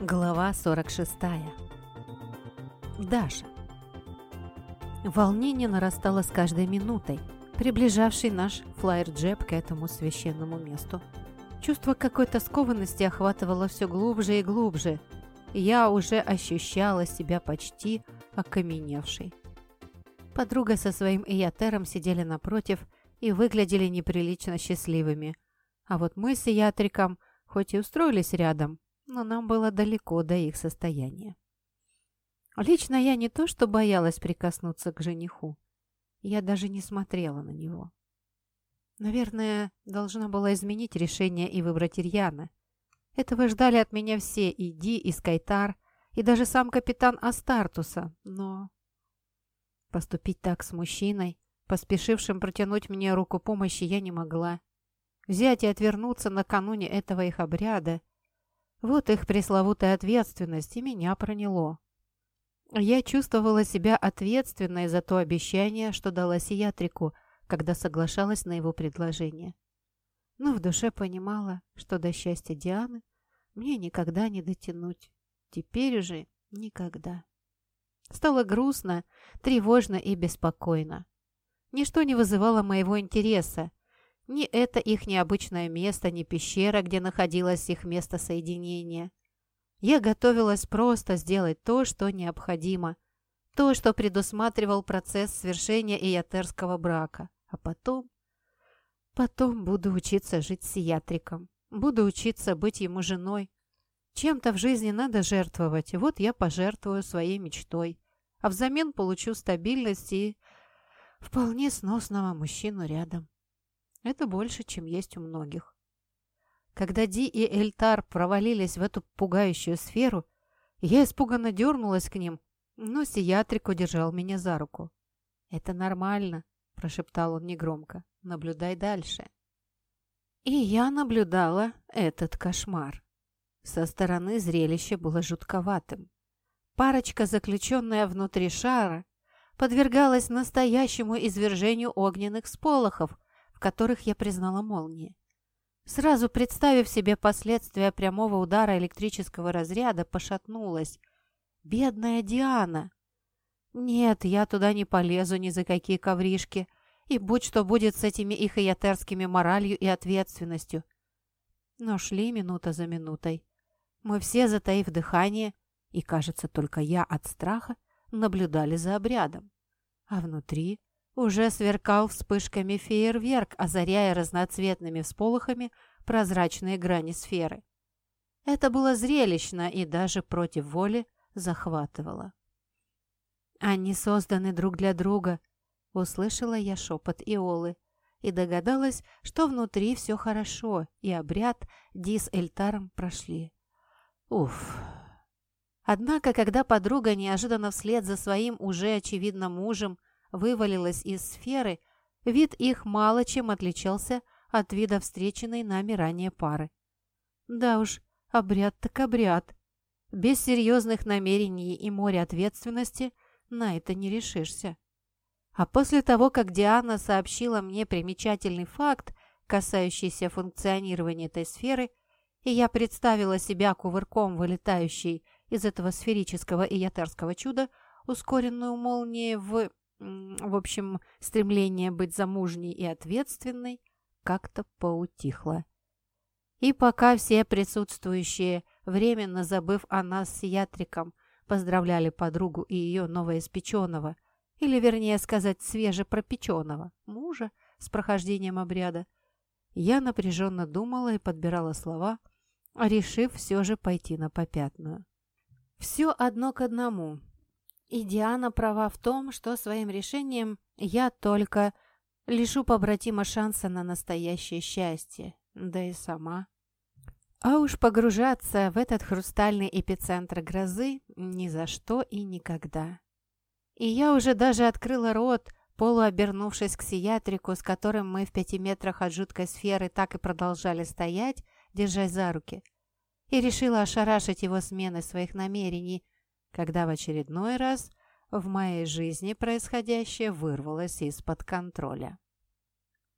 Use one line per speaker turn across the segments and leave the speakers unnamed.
Глава 46. Даша. Волнение нарастало с каждой минутой, приближавший наш флайер-джеб к этому священному месту. Чувство какой-то скованности охватывало все глубже и глубже. Я уже ощущала себя почти окаменевшей. Подруга со своим Иятером сидели напротив и выглядели неприлично счастливыми. А вот мы с Иятриком, хоть и устроились рядом, но нам было далеко до их состояния. Лично я не то что боялась прикоснуться к жениху, я даже не смотрела на него. Наверное, должна была изменить решение и выбрать Ирьяна. Этого ждали от меня все, и Ди, и Скайтар, и даже сам капитан Астартуса, но... Поступить так с мужчиной, поспешившим протянуть мне руку помощи, я не могла. Взять и отвернуться накануне этого их обряда вот их пресловутая ответственность, и меня проняло. Я чувствовала себя ответственной за то обещание, что дала Сиятрику, когда соглашалась на его предложение. Но в душе понимала, что до счастья Дианы мне никогда не дотянуть. Теперь уже никогда. Стало грустно, тревожно и беспокойно. Ничто не вызывало моего интереса, ни это их необычное место, ни пещера, где находилось их место соединения. Я готовилась просто сделать то, что необходимо. То, что предусматривал процесс свершения иятерского брака. А потом... Потом буду учиться жить с сиятриком. Буду учиться быть ему женой. Чем-то в жизни надо жертвовать, вот я пожертвую своей мечтой. А взамен получу стабильность и вполне сносного мужчину рядом. Это больше, чем есть у многих. Когда Ди и Эльтар провалились в эту пугающую сферу, я испуганно дернулась к ним, но Сиятрик удержал меня за руку. «Это нормально», – прошептал он негромко. «Наблюдай дальше». И я наблюдала этот кошмар. Со стороны зрелище было жутковатым. Парочка, заключенная внутри шара, подвергалась настоящему извержению огненных сполохов – которых я признала молнии. Сразу представив себе последствия прямого удара электрического разряда, пошатнулась. «Бедная Диана!» «Нет, я туда не полезу ни за какие ковришки, и будь что будет с этими их иятерскими моралью и ответственностью». Но шли минута за минутой. Мы все, затаив дыхание, и, кажется, только я от страха, наблюдали за обрядом. А внутри уже сверкал вспышками фейерверк, озаряя разноцветными всполохами прозрачные грани сферы. Это было зрелищно и даже против воли захватывало. «Они созданы друг для друга», — услышала я шепот Иолы и догадалась, что внутри все хорошо, и обряд Ди с Эльтаром прошли. Уф. Однако, когда подруга неожиданно вслед за своим уже очевидно мужем вывалилась из сферы, вид их мало чем отличался от вида встреченной нами ранее пары. Да уж, обряд так обряд. Без серьезных намерений и моря ответственности на это не решишься. А после того, как Диана сообщила мне примечательный факт, касающийся функционирования этой сферы, и я представила себя кувырком, вылетающей из этого сферического и ятарского чуда, ускоренную молнией в в общем, стремление быть замужней и ответственной как-то поутихло. И пока все присутствующие, временно забыв о нас с ятриком, поздравляли подругу и ее новоиспеченного, или, вернее сказать, свежепропеченного мужа с прохождением обряда, я напряженно думала и подбирала слова, решив все же пойти на попятную. Все одно к одному. И Диана права в том, что своим решением я только лишу побратима шанса на настоящее счастье, да и сама. А уж погружаться в этот хрустальный эпицентр грозы ни за что и никогда. И я уже даже открыла рот, полуобернувшись к сиятрику, с которым мы в пяти метрах от жуткой сферы так и продолжали стоять, держась за руки, и решила ошарашить его смены своих намерений, когда в очередной раз в моей жизни происходящее вырвалось из-под контроля.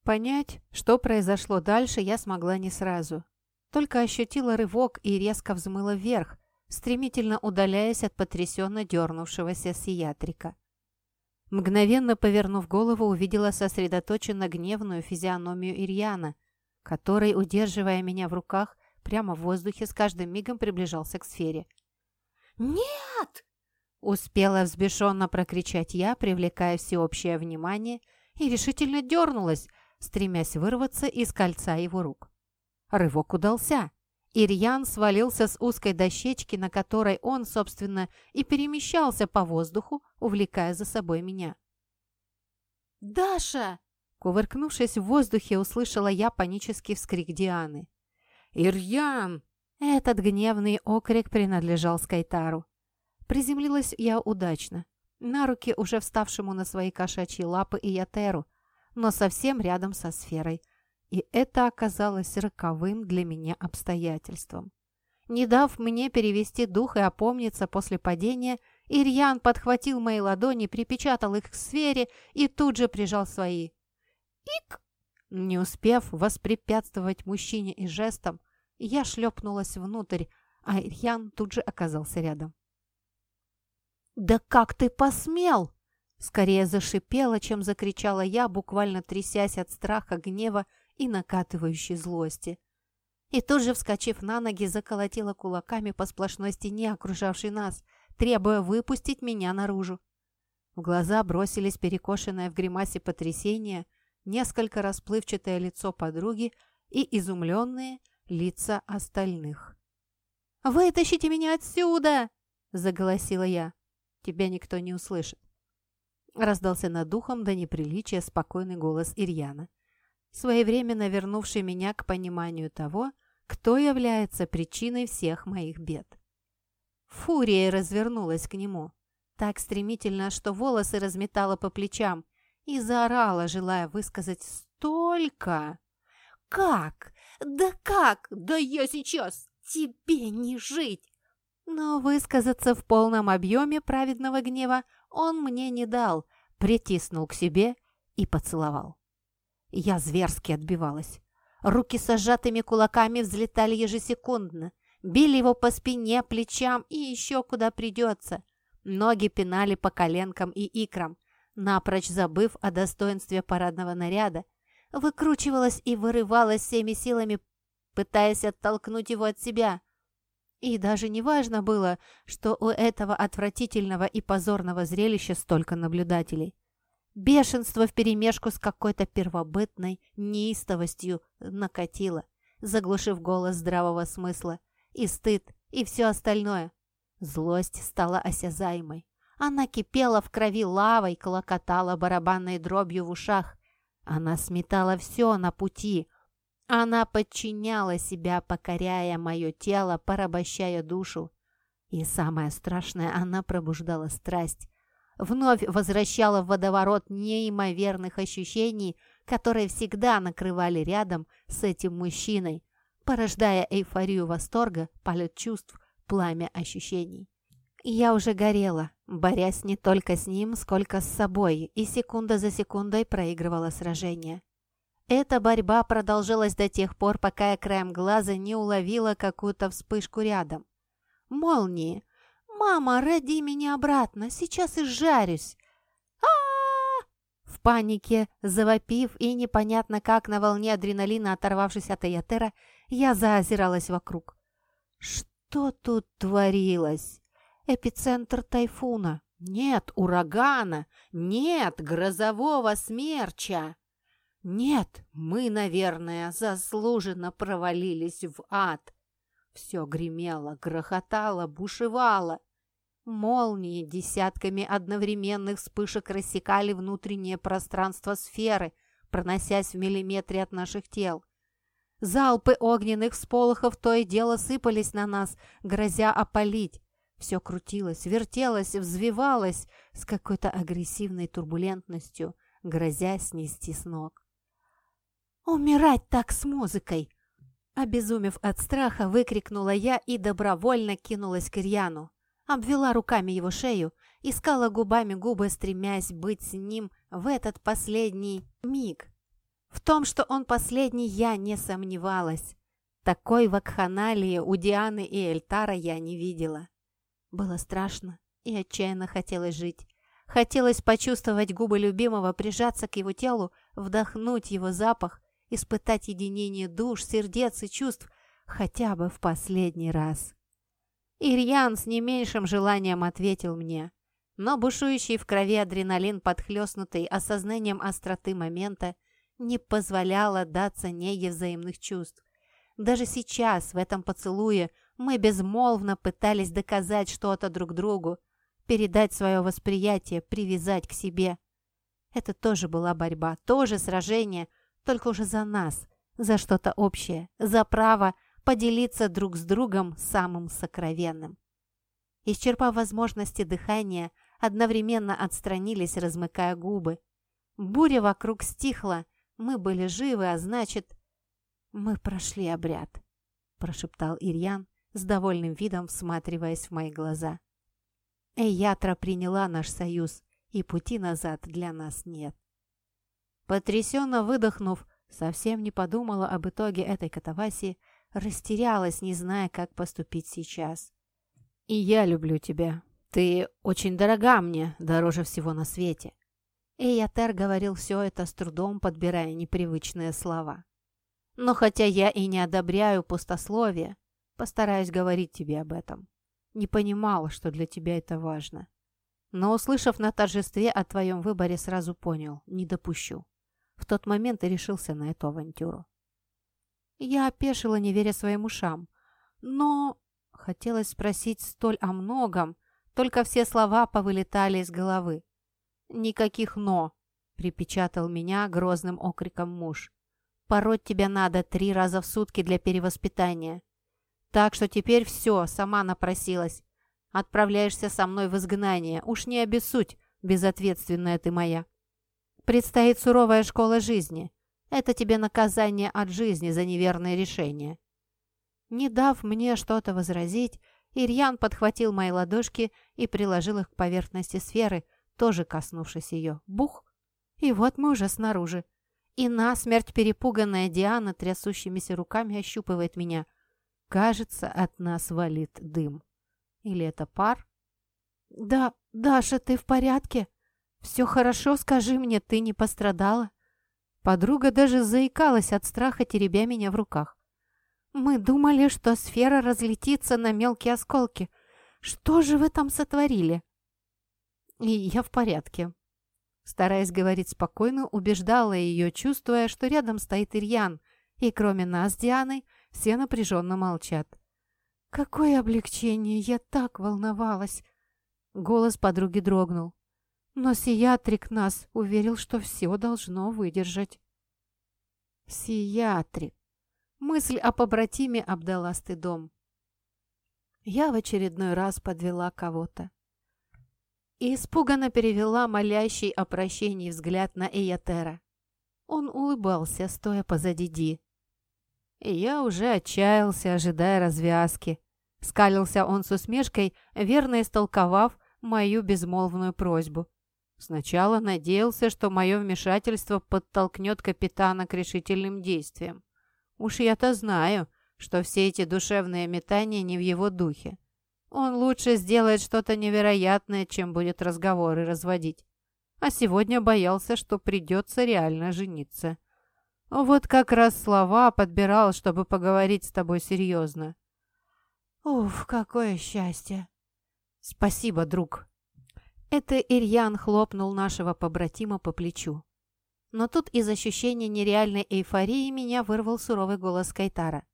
Понять, что произошло дальше, я смогла не сразу. Только ощутила рывок и резко взмыла вверх, стремительно удаляясь от потрясенно дернувшегося сиатрика. Мгновенно повернув голову, увидела сосредоточенно гневную физиономию Ирьяна, который, удерживая меня в руках, прямо в воздухе с каждым мигом приближался к сфере.
«Нет!»
— успела взбешенно прокричать я, привлекая всеобщее внимание, и решительно дернулась, стремясь вырваться из кольца его рук. Рывок удался. Ирьян свалился с узкой дощечки, на которой он, собственно, и перемещался по воздуху, увлекая за собой меня.
«Даша!»
Кувыркнувшись в воздухе, услышала я панический вскрик Дианы. «Ирьян!» Этот гневный окрик принадлежал Скайтару. Приземлилась я удачно. На руки уже вставшему на свои кошачьи лапы и Ятеру, но совсем рядом со сферой – и это оказалось роковым для меня обстоятельством. Не дав мне перевести дух и опомниться после падения, Ирьян подхватил мои ладони, припечатал их к сфере и тут же прижал свои. «Ик!» Не успев воспрепятствовать мужчине и жестом, я шлепнулась внутрь, а Ирьян тут же оказался рядом. «Да как ты посмел!» Скорее зашипела, чем закричала я, буквально трясясь от страха, гнева и накатывающей злости. И тут же, вскочив на ноги, заколотила кулаками по сплошной стене, окружавшей нас, требуя выпустить меня наружу. В глаза бросились перекошенное в гримасе потрясение, несколько расплывчатое лицо подруги и изумленные лица остальных. «Вытащите меня отсюда!» – заголосила я. «Тебя никто не услышит». Раздался над духом до неприличия спокойный голос Ирьяна своевременно вернувший меня к пониманию того, кто является причиной всех моих бед. Фурия развернулась к нему, так стремительно, что волосы разметала по плечам, и заорала, желая высказать столько. «Как? Да как? Да я сейчас! Тебе не жить!» Но высказаться в полном объеме праведного гнева он мне не дал, притиснул к себе и поцеловал. Я зверски отбивалась. Руки с сжатыми кулаками взлетали ежесекундно, били его по спине, плечам и еще куда придется. Ноги пинали по коленкам и икрам, напрочь забыв о достоинстве парадного наряда. Выкручивалась и вырывалась всеми силами, пытаясь оттолкнуть его от себя. И даже не важно было, что у этого отвратительного и позорного зрелища столько наблюдателей. Бешенство вперемешку с какой-то первобытной неистовостью накатило, заглушив голос здравого смысла, и стыд, и все остальное. Злость стала осязаемой. Она кипела в крови лавой, колокотала барабанной дробью в ушах. Она сметала все на пути. Она подчиняла себя, покоряя мое тело, порабощая душу. И самое страшное, она пробуждала страсть, вновь возвращала в водоворот неимоверных ощущений, которые всегда накрывали рядом с этим мужчиной, порождая эйфорию восторга, полет чувств, пламя ощущений. Я уже горела, борясь не только с ним, сколько с собой, и секунда за секундой проигрывала сражение. Эта борьба продолжилась до тех пор, пока я краем глаза не уловила какую-то вспышку рядом. Молнии, «Мама, роди меня обратно, сейчас изжарюсь!» а, В панике, завопив и непонятно как на волне адреналина оторвавшись от Аятера, я заозиралась вокруг. Что тут творилось? Эпицентр тайфуна. Нет урагана. Нет грозового смерча. Нет, мы, наверное, заслуженно провалились в ад. Все гремело, грохотало, бушевало. Молнии десятками одновременных вспышек рассекали внутреннее пространство сферы, проносясь в миллиметре от наших тел. Залпы огненных всполохов то и дело сыпались на нас, грозя опалить. Все крутилось, вертелось, взвивалось с какой-то агрессивной турбулентностью, грозя снести с ног. «Умирать так с музыкой!» Обезумев от страха, выкрикнула я и добровольно кинулась к Ирьяну обвела руками его шею, искала губами губы, стремясь быть с ним в этот последний миг. В том, что он последний, я не сомневалась. Такой вакханалии у Дианы и Эльтара я не видела. Было страшно и отчаянно хотелось жить. Хотелось почувствовать губы любимого, прижаться к его телу, вдохнуть его запах, испытать единение душ, сердец и чувств хотя бы в последний раз. Ирьян с не меньшим желанием ответил мне, но бушующий в крови адреналин, подхлестнутый осознанием остроты момента, не позволял отдаться неге взаимных чувств. Даже сейчас, в этом поцелуе, мы безмолвно пытались доказать что-то друг другу, передать свое восприятие, привязать к себе. Это тоже была борьба, тоже сражение, только уже за нас, за что-то общее, за право поделиться друг с другом самым сокровенным. Исчерпав возможности дыхания, одновременно отстранились, размыкая губы. Буря вокруг стихла, мы были живы, а значит, мы прошли обряд, прошептал Ирьян с довольным видом, всматриваясь в мои глаза. Эйятра приняла наш союз, и пути назад для нас нет. Потрясенно выдохнув, совсем не подумала об итоге этой катавасии, растерялась, не зная, как поступить сейчас. «И я люблю тебя. Ты очень дорога мне, дороже всего на свете». Эйятер говорил все это с трудом, подбирая непривычные слова. «Но хотя я и не одобряю пустословие, постараюсь говорить тебе об этом не понимала, что для тебя это важно. Но, услышав на торжестве о твоем выборе, сразу понял – не допущу. В тот момент и решился на эту авантюру. Я опешила, не веря своим ушам. Но хотелось спросить столь о многом, только все слова повылетали из головы. «Никаких «но», — припечатал меня грозным окриком муж. «Пороть тебя надо три раза в сутки для перевоспитания. Так что теперь все, сама напросилась. Отправляешься со мной в изгнание. Уж не обессудь, безответственная ты моя. Предстоит суровая школа жизни. Это тебе наказание от жизни за неверное решение. Не дав мне что-то возразить, Ирьян подхватил мои ладошки и приложил их к поверхности сферы, тоже коснувшись ее. Бух! И вот мы уже снаружи. И насмерть перепуганная Диана трясущимися руками ощупывает меня – Кажется, от нас валит дым. Или это пар? «Да, Даша, ты в порядке? Все хорошо, скажи мне, ты не пострадала?» Подруга даже заикалась от страха, теребя меня в руках. «Мы думали, что сфера разлетится на мелкие осколки. Что же вы там сотворили?» «И я в порядке». Стараясь говорить спокойно, убеждала ее, чувствуя, что рядом стоит Ирьян, и кроме нас с Дианой все напряженно молчат. «Какое облегчение! Я так волновалась!» Голос подруги дрогнул. Но Сиатрик нас уверил, что все должно выдержать. Сиатрик. Мысль о побратиме обдала стыдом. Я в очередной раз подвела кого-то. И испуганно перевела молящий о прощении взгляд на Эйотера. Он улыбался, стоя позади Ди. И я уже отчаялся, ожидая развязки. Скалился он с усмешкой, верно истолковав мою безмолвную просьбу. Сначала надеялся, что мое вмешательство подтолкнет капитана к решительным действиям. Уж я-то знаю, что все эти душевные метания не в его духе. Он лучше сделает что-то невероятное, чем будет разговоры разводить. А сегодня боялся, что придется реально жениться. Вот как раз слова подбирал, чтобы поговорить с тобой серьезно. Уф, какое счастье! Спасибо, друг. Это Ирьян хлопнул нашего побратима по плечу. Но тут из ощущения нереальной эйфории меня вырвал суровый голос Кайтара.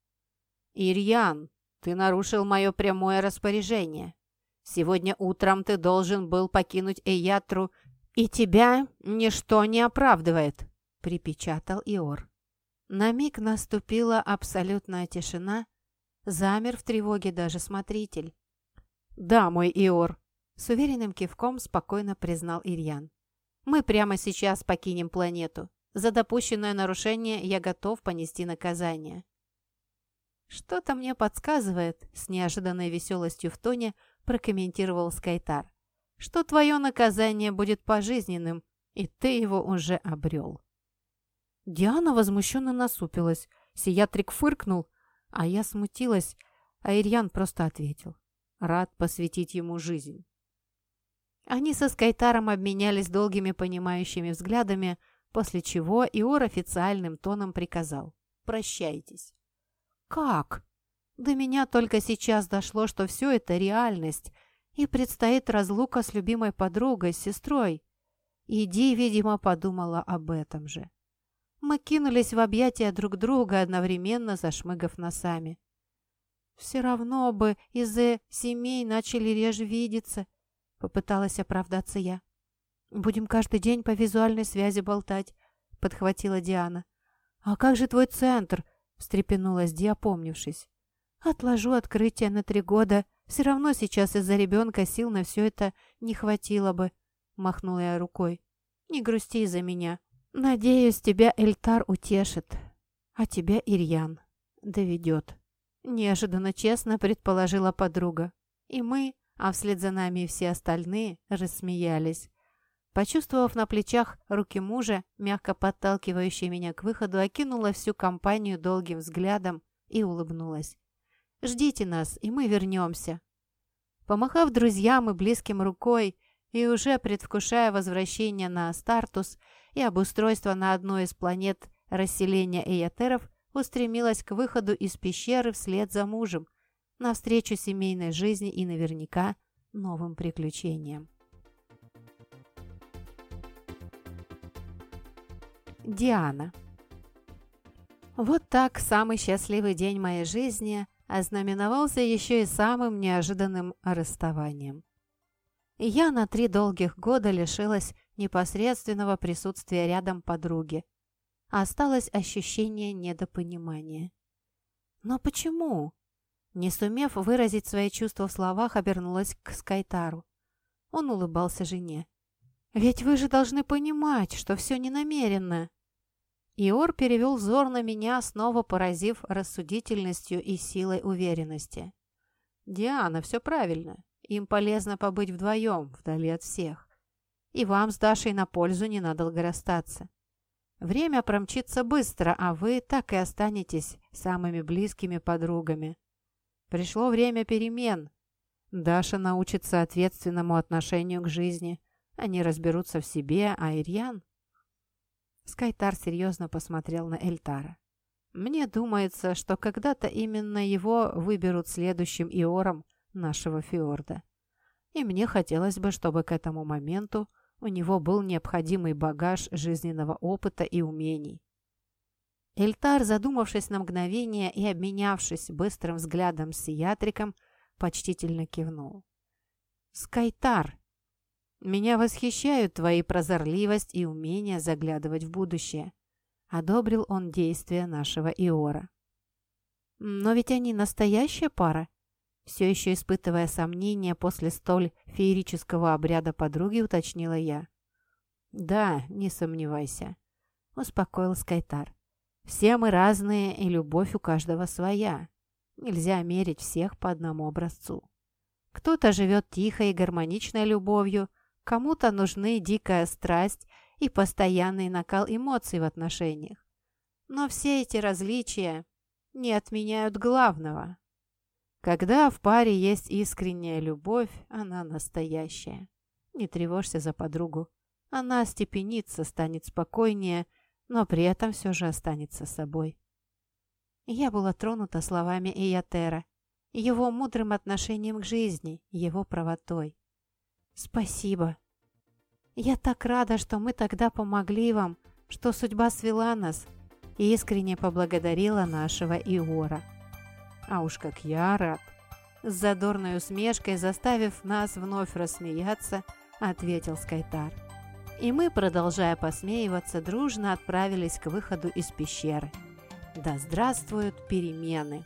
«Ирьян, ты нарушил мое прямое распоряжение. Сегодня утром ты должен был покинуть Эйятру, и тебя ничто не оправдывает», — припечатал Иор. На миг наступила абсолютная тишина, замер в тревоге даже смотритель. «Да, мой Иор», — с уверенным кивком спокойно признал Ирьян. «Мы прямо сейчас покинем планету. За допущенное нарушение я готов понести наказание». «Что-то мне подсказывает», — с неожиданной веселостью в тоне прокомментировал Скайтар, «что твое наказание будет пожизненным, и ты его уже обрел». Диана возмущенно насупилась. Сиятрик фыркнул. А я смутилась, а Ирьян просто ответил. Рад посвятить ему жизнь. Они со Скайтаром обменялись долгими понимающими взглядами, после чего Иор официальным тоном приказал «Прощайтесь». «Как?» До меня только сейчас дошло, что все это реальность, и предстоит разлука с любимой подругой, с сестрой. Иди, видимо, подумала об этом же. Мы кинулись в объятия друг друга, одновременно зашмыгав носами. «Все равно бы из-за семей начали реже видеться», — попыталась оправдаться я. «Будем каждый день по визуальной связи болтать», — подхватила Диана. «А как же твой центр?» — встрепенулась Ди, опомнившись. «Отложу открытие на три года. Все равно сейчас из-за ребенка сил на все это не хватило бы», — махнула я рукой. «Не грусти из-за меня. Надеюсь, тебя Эльтар утешит, а тебя Ирьян доведет». Неожиданно честно предположила подруга. И мы, а вслед за нами и все остальные, рассмеялись. Почувствовав на плечах руки мужа, мягко подталкивающие меня к выходу, окинула всю компанию долгим взглядом и улыбнулась. «Ждите нас, и мы вернемся». Помахав друзьям и близким рукой, и уже предвкушая возвращение на Астартус и обустройство на одной из планет расселения эйотеров, устремилась к выходу из пещеры вслед за мужем, навстречу семейной жизни и наверняка новым приключениям. Диана Вот так самый счастливый день моей жизни ознаменовался еще и самым неожиданным расставанием. Я на три долгих года лишилась непосредственного присутствия рядом подруги, осталось ощущение недопонимания. Но почему? Не сумев выразить свои чувства в словах, обернулась к Скайтару. Он улыбался жене. «Ведь вы же должны понимать, что все не намеренно». Иор перевел взор на меня, снова поразив рассудительностью и силой уверенности. «Диана, все правильно. Им полезно побыть вдвоем, вдали от всех. И вам с Дашей на пользу не надолго расстаться. Время промчится быстро, а вы так и останетесь самыми близкими подругами. Пришло время перемен. Даша научится ответственному отношению к жизни. Они разберутся в себе, а Ирьян... Скайтар серьезно посмотрел на Эльтара. «Мне думается, что когда-то именно его выберут следующим Иором нашего фьорда. И мне хотелось бы, чтобы к этому моменту у него был необходимый багаж жизненного опыта и умений. Эльтар, задумавшись на мгновение и обменявшись быстрым взглядом с Сиятриком, почтительно кивнул. «Скайтар, меня восхищают твои прозорливость и умение заглядывать в будущее», — одобрил он действия нашего Иора. «Но ведь они настоящая пара?» Все еще испытывая сомнения после столь феерического обряда подруги, уточнила я. «Да, не сомневайся», — успокоил Скайтар. «Все мы разные, и любовь у каждого своя. Нельзя мерить всех по одному образцу. Кто-то живет тихой и гармоничной любовью, кому-то нужны дикая страсть и постоянный накал эмоций в отношениях. Но все эти различия не отменяют главного когда в паре есть искренняя любовь, она настоящая. Не тревожься за подругу. Она остепенится, станет спокойнее, но при этом все же останется собой. Я была тронута словами Иятера, его мудрым отношением к жизни, его правотой. «Спасибо. Я так рада, что мы тогда помогли вам, что судьба свела нас, и искренне поблагодарила нашего Иора». А уж как я рад!» С задорной усмешкой, заставив нас вновь рассмеяться, ответил Скайтар. И мы, продолжая посмеиваться, дружно отправились к выходу из пещеры. Да здравствуют перемены!